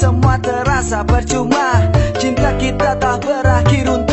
semua terasa percuma. Cinta kita tak berakhir untuk